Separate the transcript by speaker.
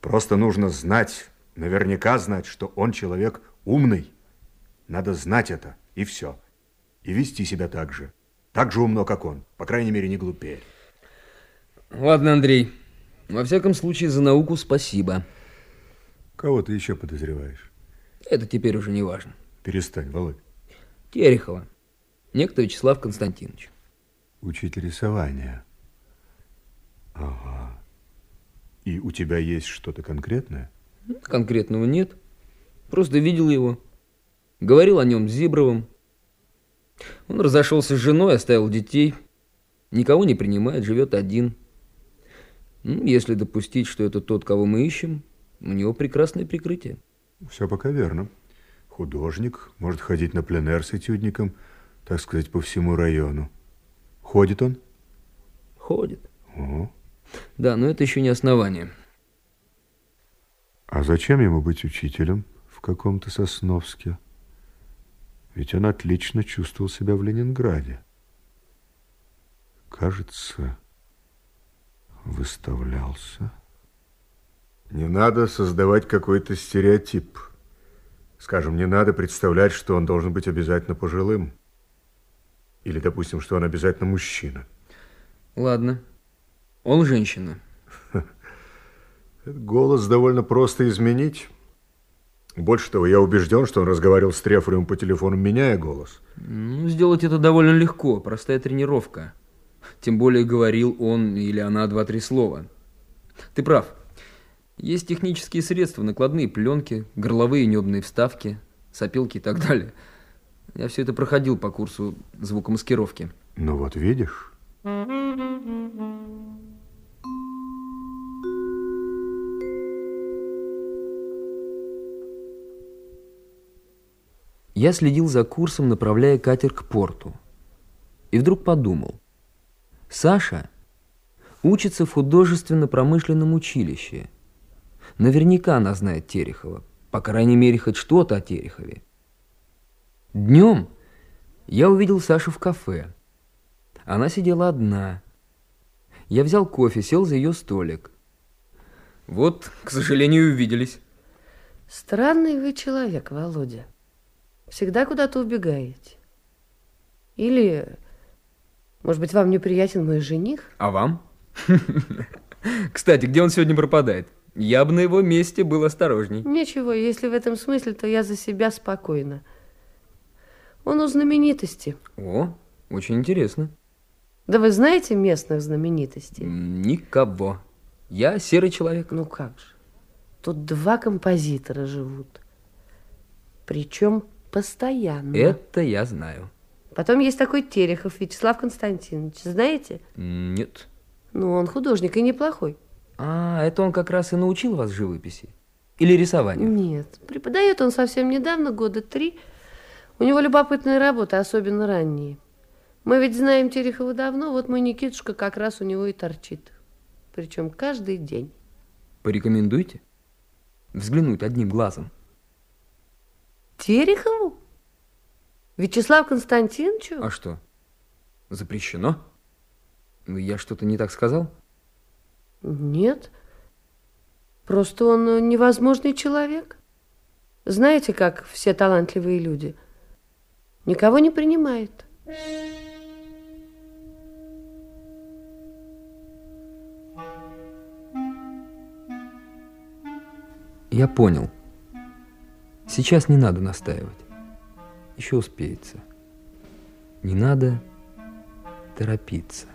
Speaker 1: Просто нужно знать, наверняка знать, что он человек умный. Надо знать это, и все. И вести себя так же. Так же умно, как он. По крайней мере, не глупее.
Speaker 2: Ладно, Андрей. Во всяком случае, за науку спасибо.
Speaker 1: Кого ты еще подозреваешь?
Speaker 2: Это теперь уже не важно.
Speaker 1: Перестань, Володь.
Speaker 2: Терехова. Некто Вячеслав Константинович.
Speaker 1: Учитель рисования. И у тебя есть что-то конкретное?
Speaker 2: Конкретного нет. Просто видел его. Говорил о нем с Зибровым. Он разошелся с женой, оставил детей. Никого не принимает, живет один. Ну, если допустить, что это тот, кого мы ищем, у него прекрасное прикрытие.
Speaker 1: Все пока верно. Художник, может ходить на пленэр с этюдником, так сказать, по всему району. Ходит он?
Speaker 2: Ходит. Да, но это еще не основание.
Speaker 1: А зачем ему быть учителем в каком-то Сосновске? Ведь он отлично чувствовал себя в Ленинграде. Кажется, выставлялся. Не надо создавать какой-то стереотип. Скажем, не надо представлять, что он должен быть обязательно пожилым. Или, допустим, что он обязательно мужчина.
Speaker 2: Ладно. Он женщина.
Speaker 1: Этот голос довольно просто изменить. Больше того, я убежден, что он разговаривал с Трефорем по телефону, меняя голос.
Speaker 2: Ну, сделать это довольно легко, простая тренировка. Тем более говорил он или она два-три слова. Ты прав. Есть технические средства, накладные пленки, горловые небные вставки, сопилки и так далее. Я все это проходил по курсу звукомаскировки.
Speaker 1: Ну вот видишь.
Speaker 2: Я следил за курсом, направляя катер к порту. И вдруг подумал. Саша учится в художественно-промышленном училище – Наверняка она знает Терехова. По крайней мере, хоть что-то о Терехове. Днем я увидел Сашу в кафе. Она сидела одна. Я взял кофе, сел за ее столик. Вот, к сожалению, увиделись.
Speaker 3: Странный вы человек, Володя. Всегда куда-то убегаете. Или, может быть, вам неприятен мой жених?
Speaker 2: А вам? Кстати, где он сегодня пропадает? Я бы на его месте был осторожней.
Speaker 3: Ничего, если в этом смысле, то я за себя спокойна. Он у знаменитости.
Speaker 2: О, очень интересно.
Speaker 3: Да вы знаете местных знаменитостей?
Speaker 2: Никого. Я серый человек.
Speaker 3: Ну как же. Тут два композитора живут. Причем постоянно.
Speaker 2: Это я знаю.
Speaker 3: Потом есть такой Терехов Вячеслав Константинович. Знаете?
Speaker 2: Нет.
Speaker 3: Ну, он художник и неплохой.
Speaker 2: А, это он как раз и научил вас живописи? Или рисованию?
Speaker 3: Нет, преподает он совсем недавно, года три. У него любопытные работы, особенно ранние. Мы ведь знаем Терехова давно, вот мой Никитушка как раз у него и торчит. Причем каждый день.
Speaker 2: Порекомендуйте? Взглянуть одним глазом.
Speaker 3: Терехову? Вячеслав Константиновичу?
Speaker 2: А что, запрещено? Я что-то не так сказал?
Speaker 3: Нет. Просто он невозможный человек. Знаете, как все талантливые люди. Никого не принимает.
Speaker 2: Я понял. Сейчас не надо настаивать. Еще успеется. Не надо торопиться.